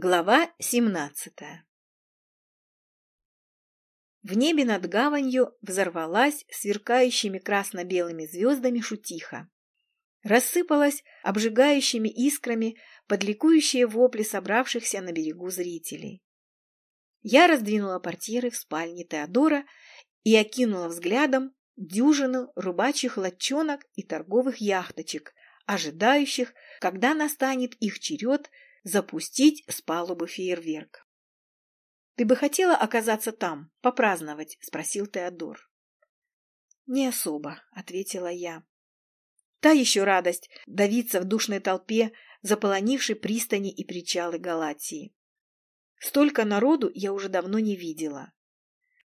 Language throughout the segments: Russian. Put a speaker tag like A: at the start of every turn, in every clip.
A: Глава 17 В небе над гаванью взорвалась сверкающими красно-белыми звездами шутиха. Рассыпалась обжигающими искрами подликующие вопли собравшихся на берегу зрителей. Я раздвинула портьеры в спальне Теодора и окинула взглядом дюжину рыбачьих лодчонок и торговых яхточек, ожидающих, когда настанет их черед запустить с палубы фейерверк. «Ты бы хотела оказаться там, попраздновать?» – спросил Теодор. «Не особо», – ответила я. Та еще радость – давиться в душной толпе, заполонившей пристани и причалы Галатии. Столько народу я уже давно не видела.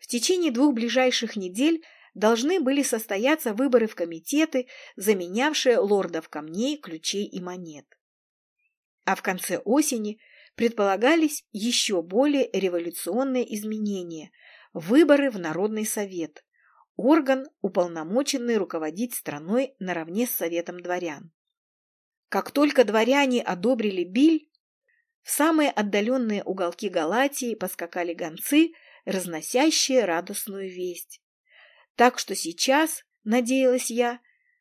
A: В течение двух ближайших недель должны были состояться выборы в комитеты, заменявшие лордов камней, ключей и монет а в конце осени предполагались еще более революционные изменения – выборы в Народный совет, орган, уполномоченный руководить страной наравне с Советом дворян. Как только дворяне одобрили Биль, в самые отдаленные уголки Галатии поскакали гонцы, разносящие радостную весть. Так что сейчас, надеялась я,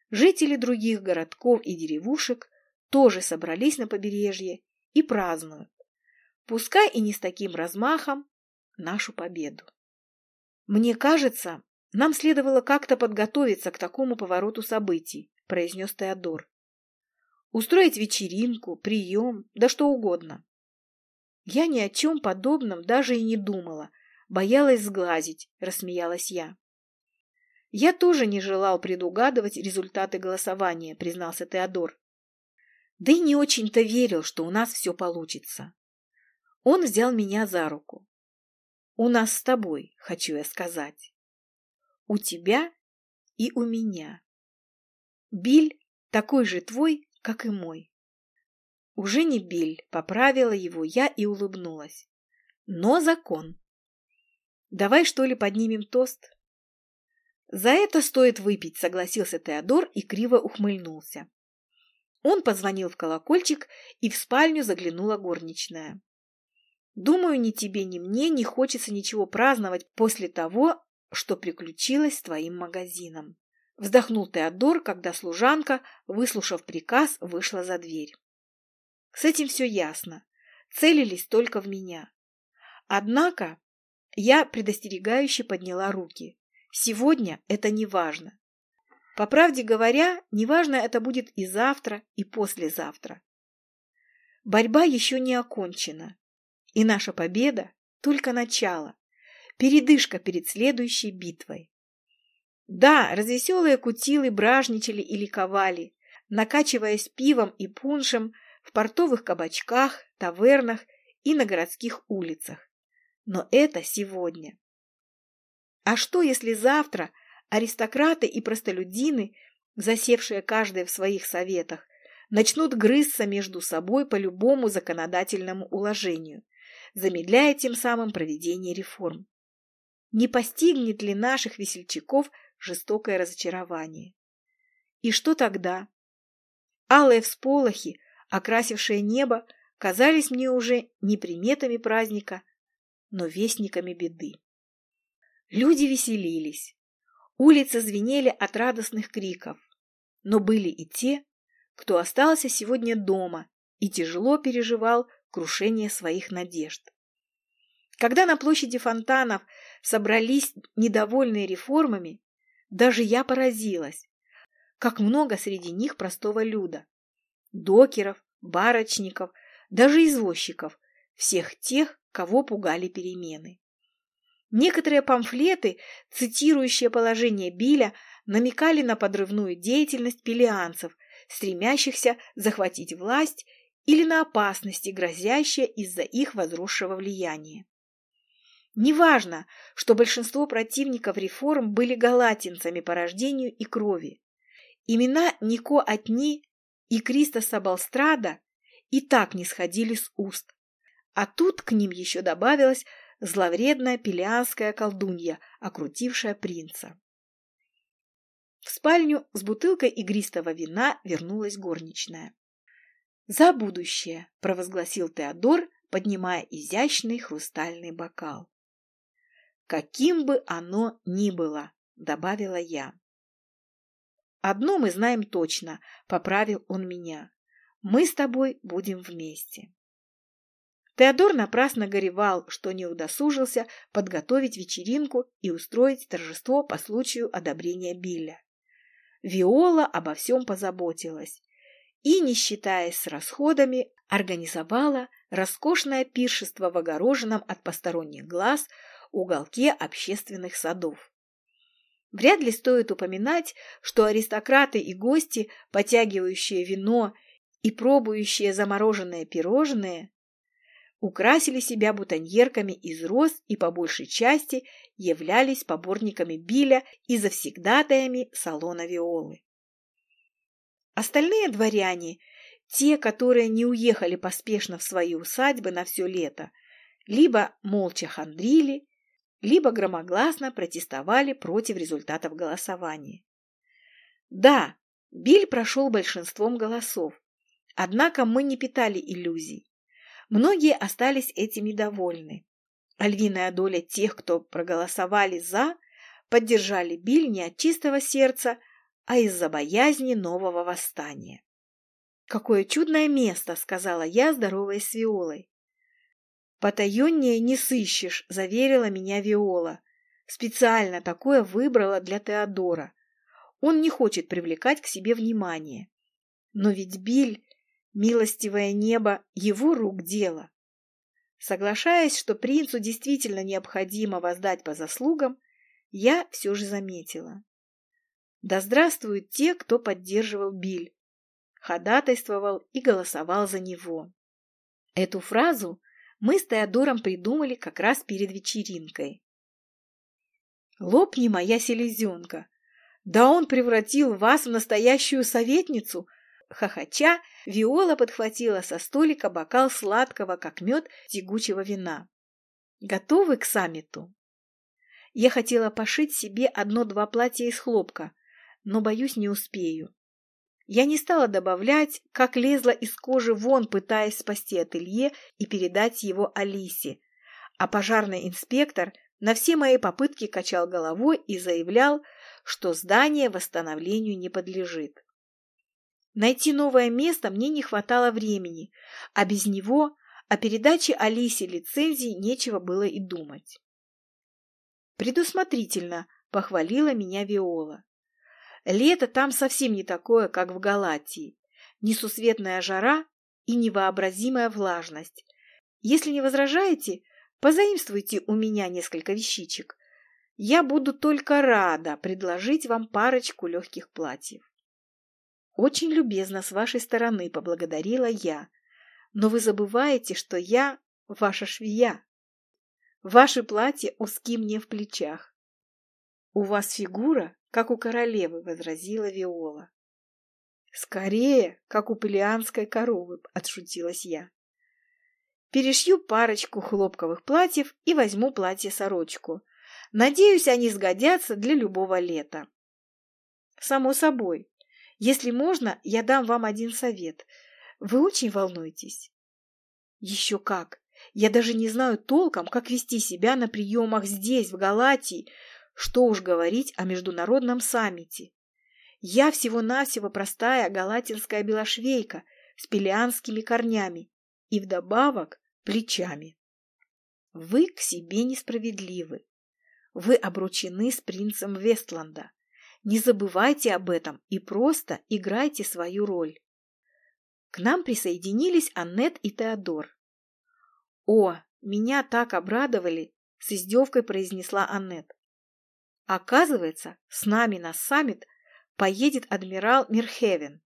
A: жители других городков и деревушек тоже собрались на побережье и празднуют, пускай и не с таким размахом, нашу победу. Мне кажется, нам следовало как-то подготовиться к такому повороту событий, произнес Теодор. Устроить вечеринку, прием, да что угодно. Я ни о чем подобном даже и не думала, боялась сглазить, рассмеялась я. Я тоже не желал предугадывать результаты голосования, признался Теодор да и не очень-то верил, что у нас все получится. Он взял меня за руку. У нас с тобой, хочу я сказать. У тебя и у меня. Биль такой же твой, как и мой. Уже не Биль, поправила его я и улыбнулась. Но закон. Давай, что ли, поднимем тост? За это стоит выпить, согласился Теодор и криво ухмыльнулся. Он позвонил в колокольчик, и в спальню заглянула горничная. «Думаю, ни тебе, ни мне не хочется ничего праздновать после того, что приключилось с твоим магазином». Вздохнул Теодор, когда служанка, выслушав приказ, вышла за дверь. С этим все ясно. Целились только в меня. Однако я предостерегающе подняла руки. Сегодня это не важно. По правде говоря, неважно это будет и завтра, и послезавтра. Борьба еще не окончена, и наша победа – только начало, передышка перед следующей битвой. Да, развеселые кутилы бражничали и ликовали, накачиваясь пивом и пуншем в портовых кабачках, тавернах и на городских улицах. Но это сегодня. А что, если завтра Аристократы и простолюдины, засевшие каждый в своих советах, начнут грызться между собой по любому законодательному уложению, замедляя тем самым проведение реформ. Не постигнет ли наших весельчаков жестокое разочарование? И что тогда? Алые всполохи, окрасившие небо, казались мне уже не приметами праздника, но вестниками беды. Люди веселились, Улицы звенели от радостных криков. Но были и те, кто остался сегодня дома и тяжело переживал крушение своих надежд. Когда на площади фонтанов собрались недовольные реформами, даже я поразилась, как много среди них простого люда. Докеров, барочников, даже извозчиков, всех тех, кого пугали перемены. Некоторые памфлеты, цитирующие положение Биля, намекали на подрывную деятельность пелианцев, стремящихся захватить власть или на опасности, грозящие из-за их возросшего влияния. Неважно, что большинство противников реформ были галатинцами по рождению и крови. Имена Нико Атни и Кристоса Балстрада и так не сходили с уст. А тут к ним еще добавилась зловредная пелианская колдунья, окрутившая принца. В спальню с бутылкой игристого вина вернулась горничная. «За будущее!» – провозгласил Теодор, поднимая изящный хрустальный бокал. «Каким бы оно ни было», — добавила я. «Одно мы знаем точно», — поправил он меня. «Мы с тобой будем вместе». Теодор напрасно горевал, что не удосужился подготовить вечеринку и устроить торжество по случаю одобрения Билля. Виола обо всем позаботилась и, не считаясь с расходами, организовала роскошное пиршество в огороженном от посторонних глаз уголке общественных садов. Вряд ли стоит упоминать, что аристократы и гости, потягивающие вино и пробующие замороженные пирожные, украсили себя бутоньерками из роз и по большей части являлись поборниками Биля и завсегдатаями салона Виолы. Остальные дворяне, те, которые не уехали поспешно в свои усадьбы на все лето, либо молча хандрили, либо громогласно протестовали против результатов голосования. Да, Биль прошел большинством голосов, однако мы не питали иллюзий. Многие остались этими довольны. А львиная доля тех, кто проголосовали «за», поддержали Биль не от чистого сердца, а из-за боязни нового восстания. «Какое чудное место!» — сказала я, здороваясь с Виолой. «Потаеннее не сыщешь», — заверила меня Виола. «Специально такое выбрала для Теодора. Он не хочет привлекать к себе внимание. Но ведь Биль Милостивое небо – его рук дело. Соглашаясь, что принцу действительно необходимо воздать по заслугам, я все же заметила. Да здравствуют те, кто поддерживал Биль, ходатайствовал и голосовал за него. Эту фразу мы с Теодором придумали как раз перед вечеринкой. «Лопни моя селезенка! Да он превратил вас в настоящую советницу!» Хохоча, Виола подхватила со столика бокал сладкого, как мед, тягучего вина. «Готовы к саммиту?» Я хотела пошить себе одно-два платья из хлопка, но, боюсь, не успею. Я не стала добавлять, как лезла из кожи вон, пытаясь спасти ателье и передать его Алисе, а пожарный инспектор на все мои попытки качал головой и заявлял, что здание восстановлению не подлежит. Найти новое место мне не хватало времени, а без него о передаче Алисе лицензии нечего было и думать. Предусмотрительно похвалила меня Виола. Лето там совсем не такое, как в Галатии. Несусветная жара и невообразимая влажность. Если не возражаете, позаимствуйте у меня несколько вещичек. Я буду только рада предложить вам парочку легких платьев. «Очень любезно с вашей стороны», — поблагодарила я. «Но вы забываете, что я ваша швея. Ваше платье узки мне в плечах». «У вас фигура, как у королевы», — возразила Виола. «Скорее, как у пелианской коровы», — отшутилась я. «Перешью парочку хлопковых платьев и возьму платье-сорочку. Надеюсь, они сгодятся для любого лета». «Само собой. Если можно, я дам вам один совет. Вы очень волнуетесь? Еще как. Я даже не знаю толком, как вести себя на приемах здесь, в Галатии, что уж говорить о международном саммите. Я всего-навсего простая галатинская белошвейка с пелианскими корнями и вдобавок плечами. Вы к себе несправедливы. Вы обручены с принцем Вестланда. Не забывайте об этом и просто играйте свою роль. К нам присоединились Аннет и Теодор. «О, меня так обрадовали!» – с издевкой произнесла Аннет. «Оказывается, с нами на саммит поедет адмирал Мирхевен».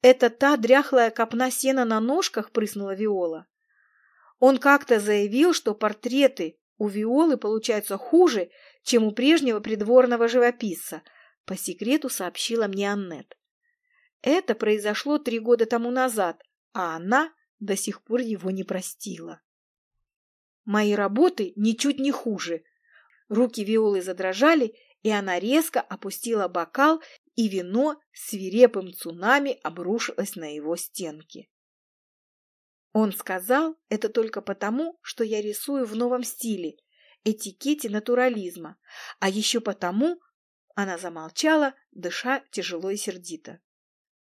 A: «Это та дряхлая копна сена на ножках?» – прыснула Виола. Он как-то заявил, что портреты у Виолы получаются хуже, чем у прежнего придворного живописца, по секрету сообщила мне Аннет. Это произошло три года тому назад, а она до сих пор его не простила. Мои работы ничуть не хуже. Руки Виолы задрожали, и она резко опустила бокал, и вино свирепым цунами обрушилось на его стенки. Он сказал это только потому, что я рисую в новом стиле, этикете натурализма, а еще потому, она замолчала, дыша тяжело и сердито.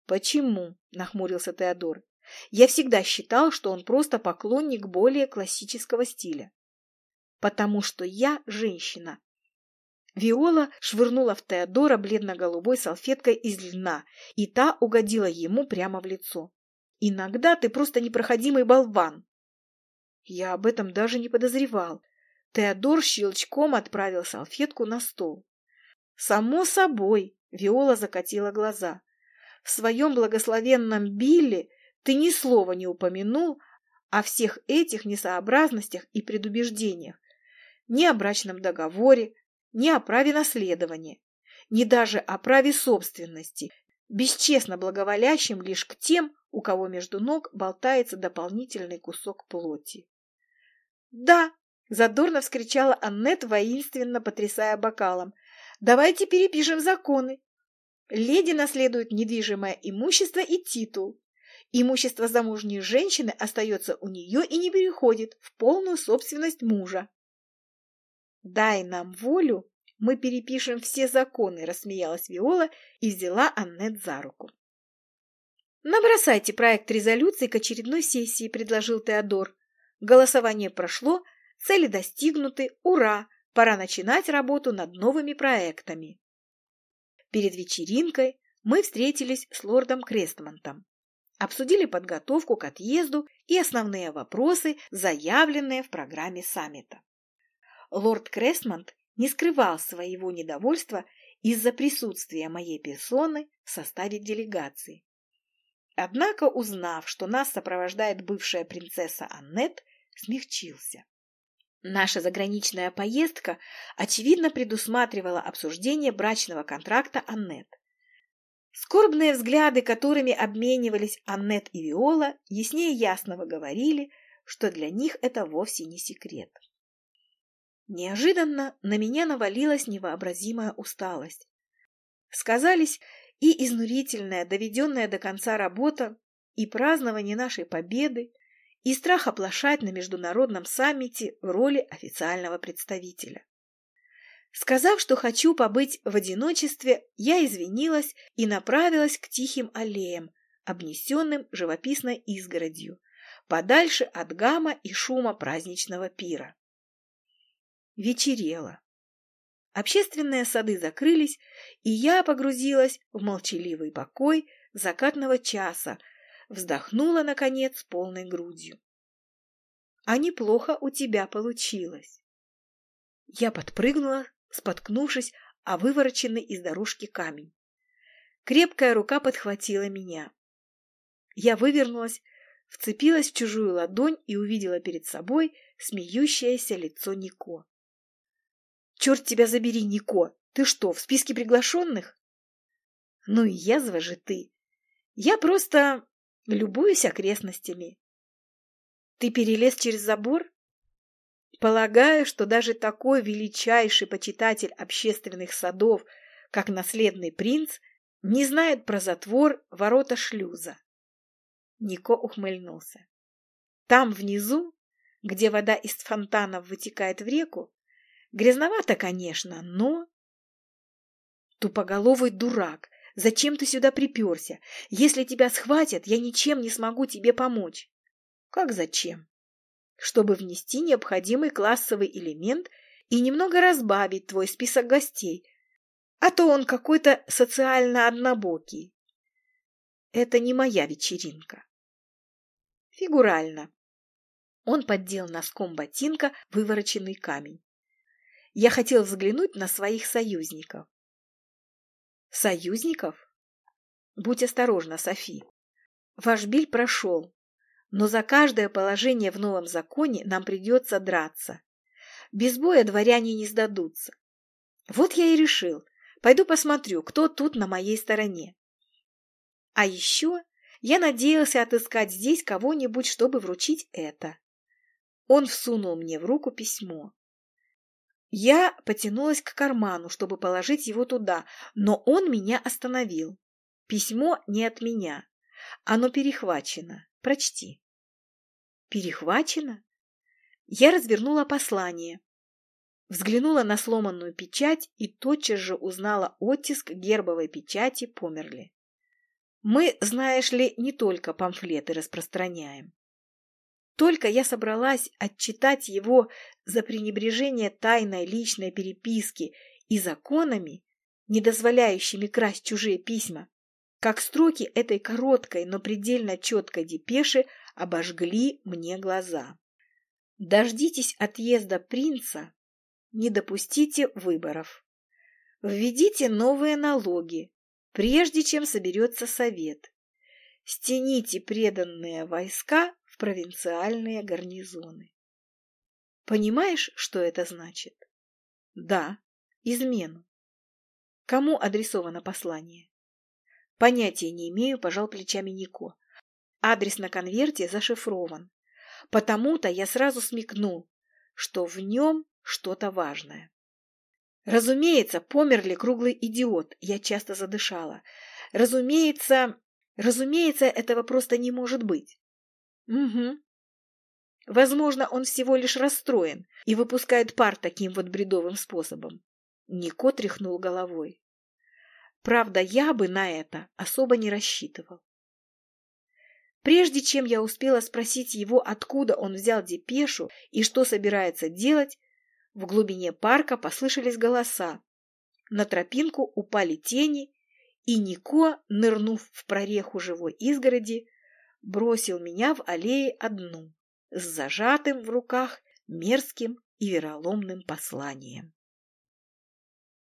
A: «Почему?» – нахмурился Теодор. «Я всегда считал, что он просто поклонник более классического стиля. Потому что я женщина». Виола швырнула в Теодора бледно-голубой салфеткой из льна, и та угодила ему прямо в лицо. «Иногда ты просто непроходимый болван». Я об этом даже не подозревал. Теодор щелчком отправил салфетку на стол. «Само собой!» — Виола закатила глаза. В своем благословенном Билле ты ни слова не упомянул о всех этих несообразностях и предубеждениях, ни о брачном договоре, ни о праве наследования, ни даже о праве собственности, бесчестно благоволящим лишь к тем, у кого между ног болтается дополнительный кусок плоти. «Да!» – задорно вскричала Аннет, воинственно потрясая бокалом. «Давайте перепишем законы. Леди наследует недвижимое имущество и титул. Имущество замужней женщины остается у нее и не переходит в полную собственность мужа. «Дай нам волю, мы перепишем все законы», – рассмеялась Виола и взяла Аннет за руку. «Набросайте проект резолюции к очередной сессии», – предложил Теодор. Голосование прошло, цели достигнуты, ура! Пора начинать работу над новыми проектами. Перед вечеринкой мы встретились с лордом Крестмонтом. Обсудили подготовку к отъезду и основные вопросы, заявленные в программе саммита. Лорд Крестмонт не скрывал своего недовольства из-за присутствия моей персоны в составе делегации. Однако, узнав, что нас сопровождает бывшая принцесса Аннет, смягчился. Наша заграничная поездка, очевидно, предусматривала обсуждение брачного контракта Аннет. Скорбные взгляды, которыми обменивались Аннет и Виола, яснее ясного говорили, что для них это вовсе не секрет. Неожиданно на меня навалилась невообразимая усталость. Сказались и изнурительная, доведенная до конца работа, и празднование нашей победы, и страх оплошать на международном саммите в роли официального представителя. Сказав, что хочу побыть в одиночестве, я извинилась и направилась к тихим аллеям, обнесенным живописной изгородью, подальше от гамма и шума праздничного пира. Вечерело. Общественные сады закрылись, и я погрузилась в молчаливый покой закатного часа, вздохнула, наконец, полной грудью. А неплохо у тебя получилось. Я подпрыгнула, споткнувшись о вывороченный из дорожки камень. Крепкая рука подхватила меня. Я вывернулась, вцепилась в чужую ладонь и увидела перед собой смеющееся лицо Нико. «Черт тебя забери, Нико! Ты что, в списке приглашенных?» «Ну и язва же ты! Я просто любуюсь окрестностями. Ты перелез через забор? Полагаю, что даже такой величайший почитатель общественных садов, как наследный принц, не знает про затвор ворота шлюза. Нико ухмыльнулся. Там внизу, где вода из фонтанов вытекает в реку, грязновато, конечно, но... Тупоголовый дурак, Зачем ты сюда приперся? Если тебя схватят, я ничем не смогу тебе помочь. Как зачем? Чтобы внести необходимый классовый элемент и немного разбавить твой список гостей. А то он какой-то социально однобокий. Это не моя вечеринка. Фигурально. Он поддел носком ботинка вывороченный камень. Я хотел взглянуть на своих союзников. Союзников? Будь осторожна, Софи. Ваш биль прошел, но за каждое положение в новом законе нам придется драться. Без боя дворяне не сдадутся. Вот я и решил. Пойду посмотрю, кто тут на моей стороне. А еще я надеялся отыскать здесь кого-нибудь, чтобы вручить это. Он всунул мне в руку письмо. Я потянулась к карману, чтобы положить его туда, но он меня остановил. Письмо не от меня. Оно перехвачено. Прочти. Перехвачено? Я развернула послание. Взглянула на сломанную печать и тотчас же узнала оттиск гербовой печати Померли. Мы, знаешь ли, не только памфлеты распространяем. Только я собралась отчитать его за пренебрежение тайной личной переписки и законами, не дозволяющими красть чужие письма, как строки этой короткой, но предельно четкой депеши обожгли мне глаза. Дождитесь отъезда принца, не допустите выборов. Введите новые налоги, прежде чем соберется совет. Стяните преданные войска провинциальные гарнизоны. Понимаешь, что это значит? Да, измену. Кому адресовано послание? Понятия не имею, пожал плечами Нико. Адрес на конверте зашифрован. Потому-то я сразу смекнул, что в нем что-то важное. Разумеется, померли круглый идиот, я часто задышала. Разумеется, разумеется, этого просто не может быть. Угу. Возможно, он всего лишь расстроен и выпускает пар таким вот бредовым способом. Нико тряхнул головой. Правда, я бы на это особо не рассчитывал. Прежде чем я успела спросить его, откуда он взял депешу и что собирается делать, в глубине парка послышались голоса. На тропинку упали тени, и Нико, нырнув в прореху живой изгороди, бросил меня в аллее одну, с зажатым в руках мерзким и вероломным посланием.